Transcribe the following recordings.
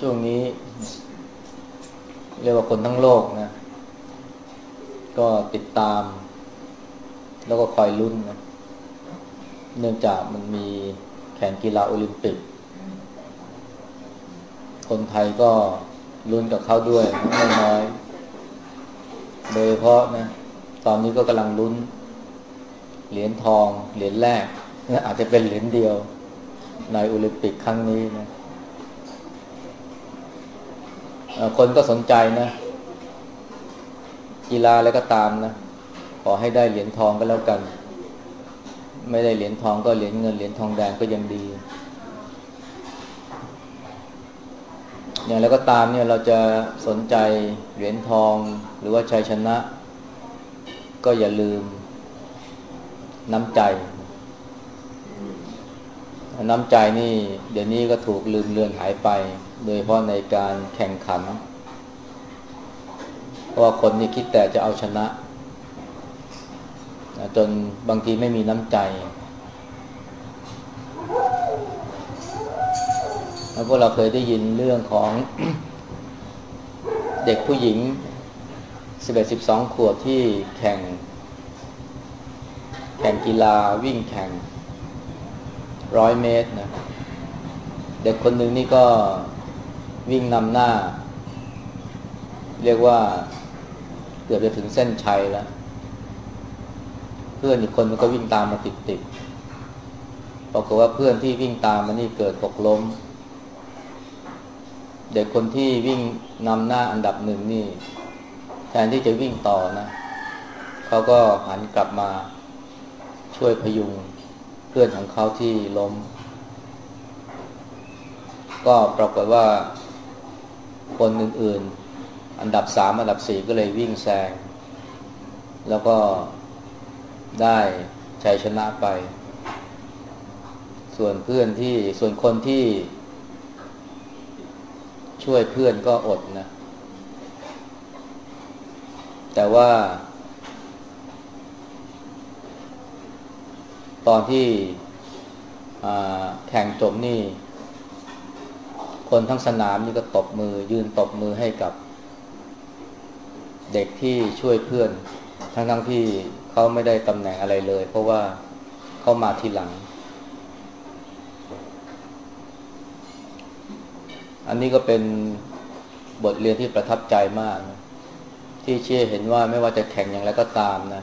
ช่วงนี้ เรียกว่าคนทั้งโลกนะ ก็ติดตาม แล้วก็คอยลุ้นนะ เนื่องจากมันมีแข่งกีฬาโอลิมปิก คนไทยก็ลุ้นกับเขาด้วยไม่น้อย โดยเพราะนะ ตอนนี้ก็กำลังลุ้น เหรียญทอง เหรียญแรกอาจจะเป็นเหรียญเดียวในโอลิมปิกครั้งนี้นะ คนก็สนใจนะ กีฬาอะไรก็ตามนะ ขอให้ได้เหรียญทองก็แล้วกัน ไม่ได้เหรียญทองก็เหรียญเงินเหรียญทองแดงก็ยังดี อย่างไรก็ตามเนี่ยเราจะสนใจเหรียญทองหรือว่าชัยชนะ ก็อย่าลืมน้ำใจ น้ำใจนี่ เดี๋ยวนี้ก็ถูกลืมเลือนหายไป โดยเพราะในการแข่งขัน เพราะว่าคนนี่คิดแต่จะเอาชนะ จนบางทีไม่มีน้ำใจแล้วพวกเราเคยได้ยินเรื่องของเด็กผู้หญิง 11-12 ขวบที่แข่ง แข่งกีฬาวิ่งแข่ง ร้อยเมตรนะเด็กคนหนึ่งนี่ก็วิ่งนำหน้า เรียกว่าเกือบจะถึงเส้นชัยแล้ว เพื่อนอีกคนมันก็วิ่งตามมาติดๆปรากฏว่าเพื่อนที่วิ่งตามมันนี่เกิดตกล้ม เด็กคนที่วิ่งนำหน้าอันดับหนึ่งนี่ แทนที่จะวิ่งต่อนะเขาก็หันกลับมาช่วยพยุง พื่อนของเขาที่ล้ม ก็ปรากฏว่า คนอื่น ๆ อันดับสามอันดับสี่ก็เลยวิ่งแซง แล้วก็ได้ชัยชนะไป ส่วนเพื่อนที่ส่วนคนที่ ช่วยเพื่อนก็อดนะ แต่ว่า ตอนที่แข่งจบนี่ คนทั้งสนามนี่ก็ตบมือ ยืนตบมือให้กับ เด็กที่ช่วยเพื่อน ทั้งทั้งที่เขาไม่ได้ตำแหน่งอะไรเลย เพราะว่าเขามาทีหลัง อันนี้ก็เป็นบทเรียนที่ประทับใจมาก ที่เชื่อเห็นว่าไม่ว่าจะแข่งอย่างไรก็ตามนะ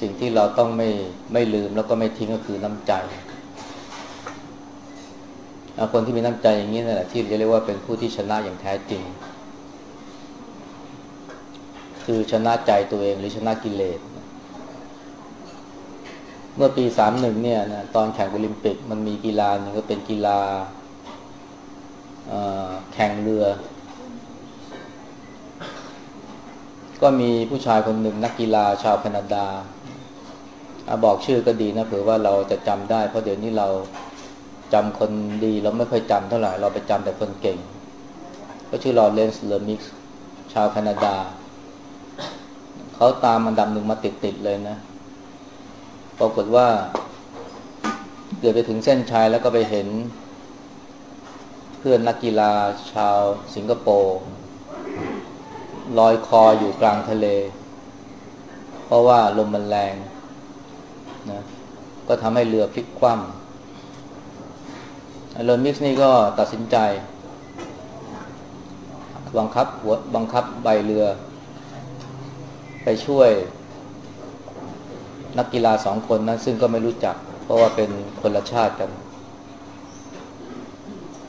สิ่งที่เราต้องไม่ไม่ลืมแล้วก็ไม่ทิ้งก็คือน้ำใจคนที่มีน้ำใจอย่างนี้นั่นแหละที่จะเรียกว่าเป็นผู้ที่ชนะอย่างแท้จริง คือชนะใจตัวเองหรือชนะกิเลสเมื่อปีสามหนึ่งเนี่ยนะตอนแข่งโอลิมปิกมันมีกีฬาหนึ่งก็เป็นกีฬาแข่งเรือ ก็มีผู้ชายคนหนึ่งนักกีฬาชาวแคนาดา บอกชื่อก็ดีนะเผื่อว่าเราจะจำได้ เพราะเดี๋ยวนี้เราจำคนดีเราไม่ค่อยจำเท่าไหร่เราไปจำแต่คนเก่ง ก็ชื่อลอว์เรนซ์เลอมิวซ์ชาวแคนาดา เขาตามอันดับหนึ่งมาติดๆเลยนะปรากฏว่าเกือบไปถึงเส้นชัยแล้วก็ไปเห็น เพื่อนนักกีฬาชาวสิงคโปร์ลอยคออยู่กลางทะเล เพราะว่าลมมันแรง นะก็ทำให้เรือพลิกคว่ำเรือมิกซ์นี่ก็ตัดสินใจ บังคับหัวบังคับใบเรือ ไปช่วย นักกีฬาสองคนนั้น ซึ่งก็ไม่รู้จัก เพราะว่าเป็นคนละชาติกัน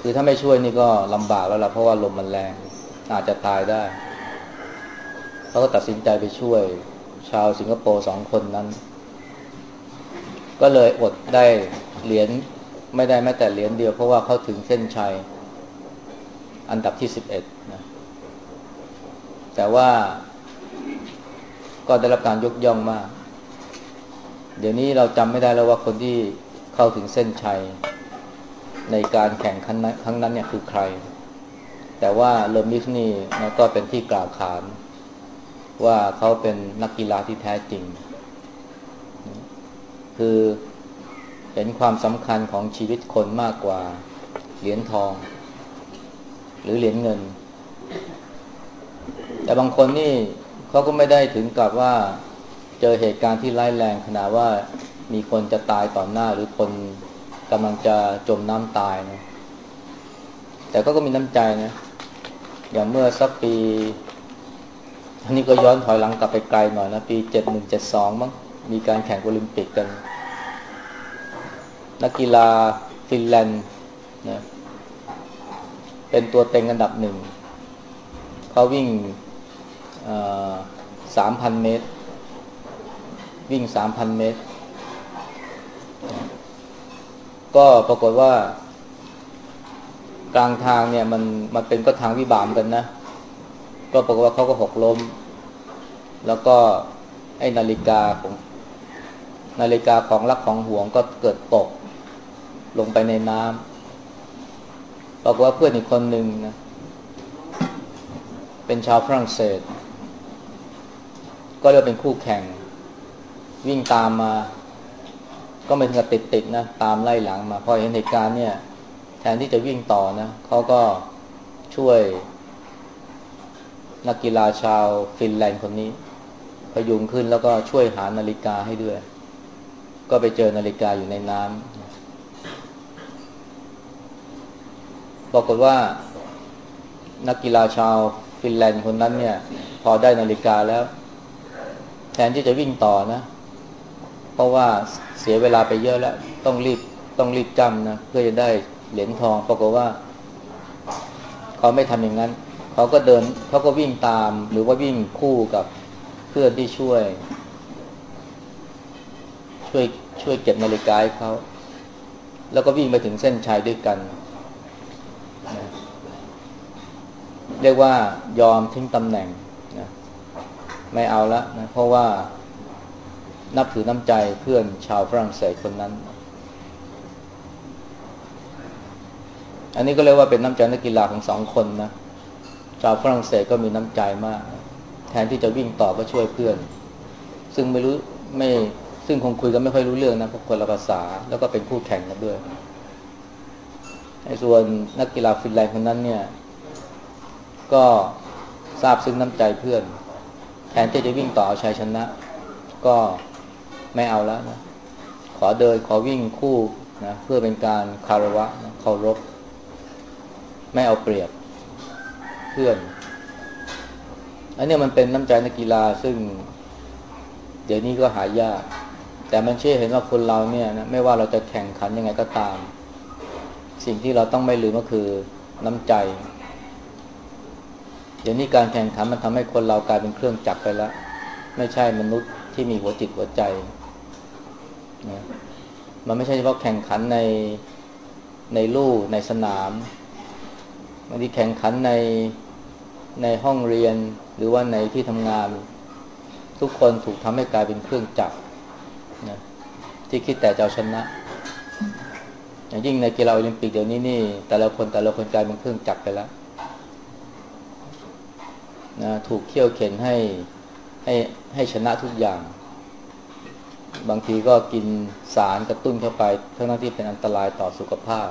คือถ้าไม่ช่วยนี่ก็ลำบากแล้วล่ะเพราะว่าลมมันแรง อาจจะตายได้เขาก็ตัดสินใจไปช่วย ชาวสิงคโปร์สองคนนั้น ก็เลยอดได้เหรียญไม่ได้แม้แต่เหรียญเดียวเพราะว่าเขาถึงเส้นชัย อันดับที่สิบเอ็ดนะแต่ว่าก็ได้รับการยกย่องมาก เดี๋ยวนี้เราจำไม่ได้แล้วว่าคนที่เข้าถึงเส้นชัย ในการแข่งครั้งนั้นเนี่ยคือใคร แต่ว่าเลมิสนี่นะก็เป็นที่กล่าวขาน ว่าเขาเป็นนักกีฬาที่แท้จริง คือเห็นความสำคัญของชีวิตคนมากกว่าเหรียญทอง หรือเหรียญเงิน แต่บางคนนี่เขาก็ไม่ได้ถึงกับว่าเจอเหตุการณ์ที่ร้ายแรงขนาดว่ามีคนจะตายต่อหน้าหรือคนกำลังจะจมน้ำตายนะแต่ก็ก็มีน้ำใจนะอย่างเมื่อสักปี อันนี้ก็ย้อนถอยหลังกลับไปไกลหน่อยนะ ปีเจ็ดหนึ่งเจ็ดสองมั้ง มีการแข่งโอลิมปิกกัน นักกีฬาฟินแลนด์นะเป็นตัวเต็งอันดับหนึ่ง เขาวิ่งสามพันเมตร วิ่งสามพันเมตร ก็ปรากฏว่า กลางทางเนี่ยมันมันเป็นก็ทางวิบากกันนะ ก็ปรากฏว่าเขาก็หกล้ม แล้วก็ไอ้นาฬิกาของ นาฬิกาของรักของห่วงก็เกิดตก ลงไปในน้ำบอกว่าเพื่อนอีกคนหนึ่งนะเป็นชาวฝรั่งเศส ก็เรียกเป็นคู่แข่ง วิ่งตามมา ก็ไม่ถึงกับติดติดนะ ตามไล่หลังมาพอเห็นเหตุการณ์เนี่ย แทนที่จะวิ่งต่อนะเขาก็ช่วย นักกีฬาชาวฟินแลนด์คนนี้พยุงขึ้นแล้วก็ช่วยหานาฬิกาให้ด้วย ก็ไปเจอนาฬิกาอยู่ในน้ำปรากฏว่านักกีฬาชาวฟินแลนด์คนนั้นเนี่ย พอได้นาฬิกาแล้ว แทนที่จะวิ่งต่อนะ เพราะว่าเสียเวลาไปเยอะแล้ว ต้องรีบต้องรีบจำนะเพื่อจะได้เหรียญทองปรากฏว่า เขาไม่ทำอย่างนั้น เขาก็เดินเขาก็วิ่งตาม หรือว่าวิ่งคู่กับเพื่อนที่ช่วย ช่วยช่วยเก็บนาฬิกาให้เขา แล้วก็วิ่งไปถึงเส้นชัยด้วยกัน เรียกว่ายอมทิ้งตำแหน่งนะไม่เอาละนะเพราะว่านับถือน้ำใจเพื่อนชาวฝรั่งเศสคนนั้น อันนี้ก็เรียกว่าเป็นน้ำใจนักกีฬาของสองคนนะ ชาวฝรั่งเศสก็มีน้ำใจมาก แทนที่จะวิ่งต่อก็ช่วยเพื่อน ซึ่งไม่รู้ไม่ ซึ่งคงคุยกันไม่ค่อยรู้เรื่องนะเพราะคนละภาษาแล้วก็เป็นคู่แข่งกันด้วยในส่วนนักกีฬาฟินแลนด์คนนั้นเนี่ย ก็ทราบซึ้งน้ำใจเพื่อน แทนที่จะวิ่งต่อเอาชัยชนะ ก็ไม่เอาแล้วนะขอเดินขอวิ่งคู่นะเพื่อเป็นการคารวะนะเคารพ ไม่เอาเปรียบเพื่อนอันนี้มันเป็นน้ำใจนักกีฬาซึ่ง เดี๋ยวนี้ก็หายาก แต่มันเชื่อเห็นว่าคนเราเนี่ยนะไม่ว่าเราจะแข่งขันยังไงก็ตาม สิ่งที่เราต้องไม่ลืมก็คือน้ำใจ เดี๋ยวนี้การแข่งขันมันทำให้คนเรากลายเป็นเครื่องจักรไปแล้ว ไม่ใช่มนุษย์ที่มีหัวจิตหัวใจนะมันไม่ใช่เฉพาะแข่งขันในในลู่ในสนามบางทีแข่งขันในในห้องเรียนหรือว่าในที่ทำงาน ทุกคนถูกทำให้กลายเป็นเครื่องจักร นะที่คิดแต่จะเอาชนะ อย่างยิ่งในกีฬาโอลิมปิกเดี๋ยวนี้นี่ แต่ละคนแต่ละคนกลายเป็นเครื่องจักรไปแล้วนะถูกเขี่ยวเข็นให้ให้ให้ชนะทุกอย่าง บางทีก็กินสารกระตุ้นเข้าไปทั้งที่เป็นอันตรายต่อสุขภาพ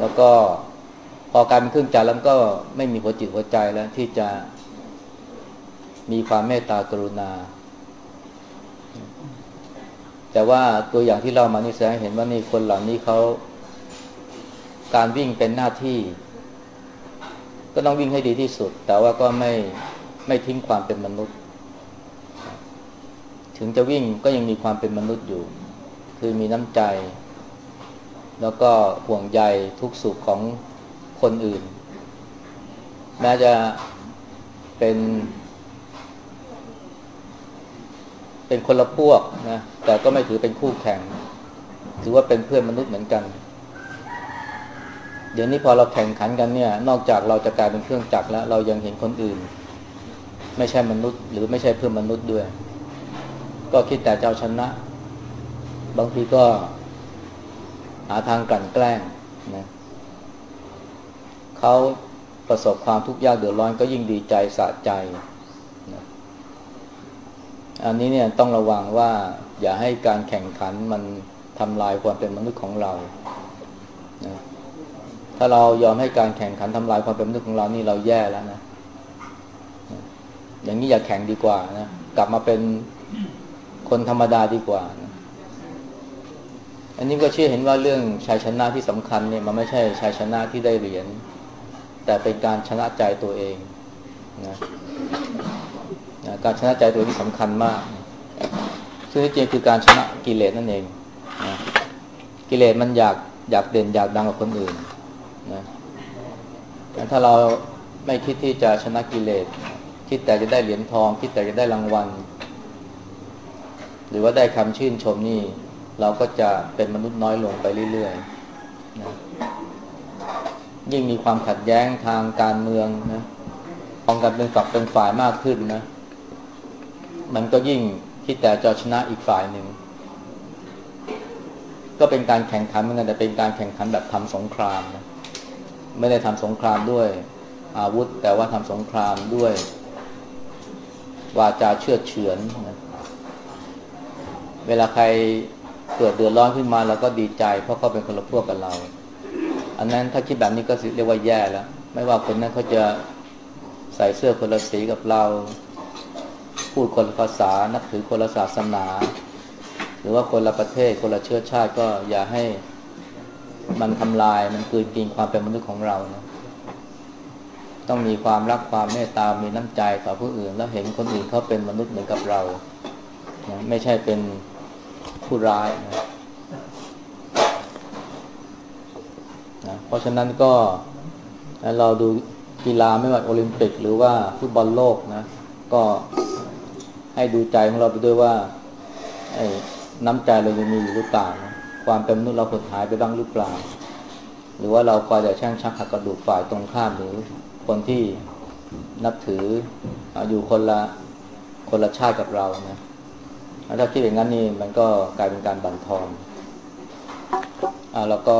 แล้วก็พอการเป็นเครื่องจักรแล้วก็ไม่มีหัวจิตหัวใจแล้วที่จะ มีความเมตตากรุณา แต่ว่าตัวอย่างที่เรามานี่แสดงเห็นว่านี่คนเหล่านี้เขาการวิ่งเป็นหน้าที่ ก็ต้องวิ่งให้ดีที่สุด แต่ว่าก็ไม่ไม่ทิ้งความเป็นมนุษย์ ถึงจะวิ่งก็ยังมีความเป็นมนุษย์อยู่ คือมีน้ำใจ แล้วก็ห่วงใยทุกสุขของคนอื่นแม้จะเป็น เป็นคนละพวกนะแต่ก็ไม่ถือเป็นคู่แข่ง ถือว่าเป็นเพื่อนมนุษย์เหมือนกัน เดี๋ยวนี้พอเราแข่งขันกันเนี่ย นอกจากเราจะกลายเป็นเครื่องจักรแล้ว เรายังเห็นคนอื่น ไม่ใช่มนุษย์ หรือไม่ใช่เพื่อนมนุษย์ด้วย ก็คิดแต่จเจ้าชนะ บางทีก็ หาทางกลั่นแกล้งนะเขาประสบความทุกข์ยากเดือดร้อนก็ยิ่งดีใจสะใจ อันนี้เนี่ยต้องระวังว่า อย่าให้การแข่งขันมันทำลายความเป็นมนุษย์ของเรานะถ้าเรายอมให้การแข่งขันทำลายความเป็นมนุษย์ของเรานี่เราแย่แล้วนะ อย่างนี้อย่าแข่งดีกว่านะ กลับมาเป็นคนธรรมดาดีกว่านะอันนี้ก็เชื่อเห็นว่าเรื่องชัยชนะที่สำคัญเนี่ยมันไม่ใช่ชัยชนะที่ได้เหรียญแต่เป็นการชนะใจตัวเองนะ นะการชนะใจตัวที่สำคัญมาก ซึ่งจริงคือการชนะกิเลสนั่นเองนะกิเลสมันอยากอยากเด่นอยากดังกว่าคนอื่นนะถ้าเราไม่คิดที่จะชนะกิเลส คิดแต่จะได้เหรียญทอง คิดแต่จะได้รางวัล หรือว่าได้คำชื่นชมนี่ เราก็จะเป็นมนุษย์น้อยลงไปเรื่อยๆนะยิ่งมีความขัดแย้งทางการเมืองนะปองกันเป็นฝักเป็นฝ่ายมากขึ้นนะ มันก็ยิ่งคิดแต่จะชนะอีกฝ่ายหนึ่ง ก็เป็นการแข่งขันเหมือนกันแต่เป็นการแข่งขันแบบทำสงครามนะไม่ได้ทำสงครามด้วย อาวุธแต่ว่าทำสงครามด้วย วาจาเชื่อเฉือนนะเวลาใครเกิดเดือดร้อนขึ้นมาเราก็ดีใจ เพราะเขาเป็นคนละพวกกับเรา อันนั้นถ้าคิดแบบนี้ก็เรียกว่าแย่แล้ว ไม่ว่าคนนั้นเขาจะใส่เสื้อคนละสีกับเรา พูดคนละภาษา นับถือคนละศาสนา หรือว่าคนละประเทศ คนละเชื้อชาติก็อย่าให้มันทำลายมันคืนกินความเป็นมนุษย์ของเรานะต้องมีความรักความเมตตา มีน้ำใจต่อผู้อื่น แล้วเห็นคนอื่นเขาเป็นมนุษย์เหมือนกับเรานะไม่ใช่เป็นผู้ร้ายนะนะเพราะฉะนั้นก็เราดูกีฬาไม่ว่าโอลิมปิก หรือว่าฟุตบอลโลกนะ ก็ ให้ดูใจของเราไปด้วยว่าไอ้น้ำใจเรายังมีอยู่หรือเปล่า ความเป็นมนุษย์เราหดหายไปบ้างหรือเปล่า หรือว่าเราคอยแต่แช่งชักหักกระดูกฝ่ายตรงข้ามหรือคนที่นับถืออยู่คนละคนละชาติกับเรานะถ้าคิดอย่างนั้นนี่มันก็กลายเป็นการบั่นทอนอ่าแล้วก็